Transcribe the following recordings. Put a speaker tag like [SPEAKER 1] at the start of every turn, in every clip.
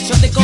[SPEAKER 1] Yo te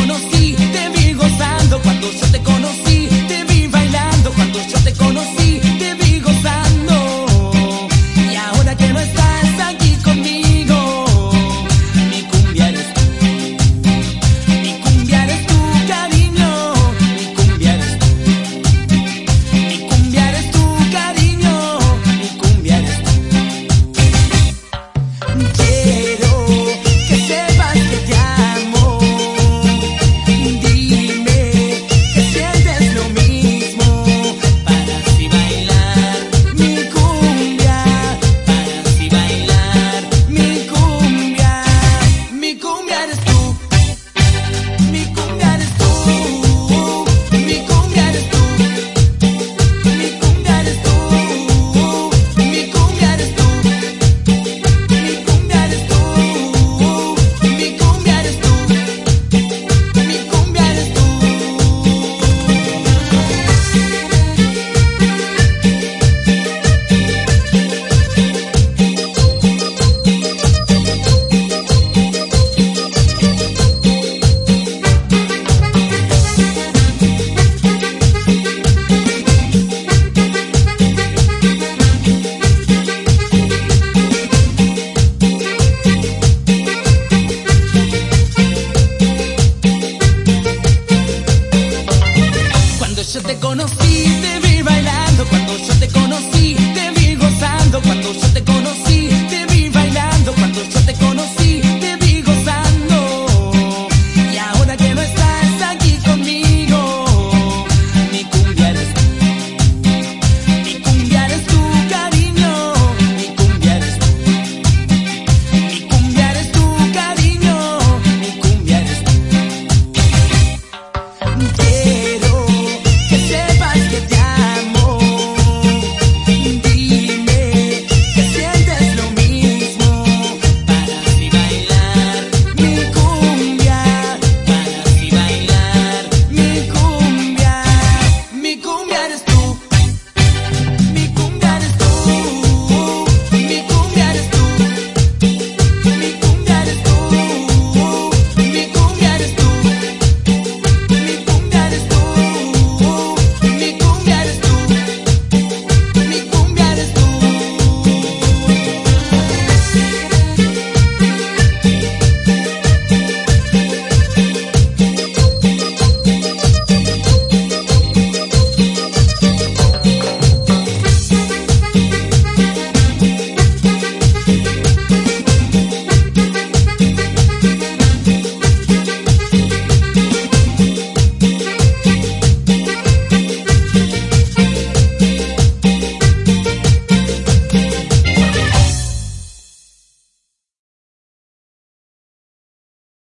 [SPEAKER 1] conocí